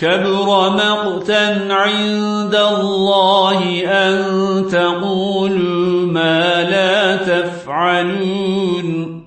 كبر مقتا عند الله أن تقولوا ما لا تفعلون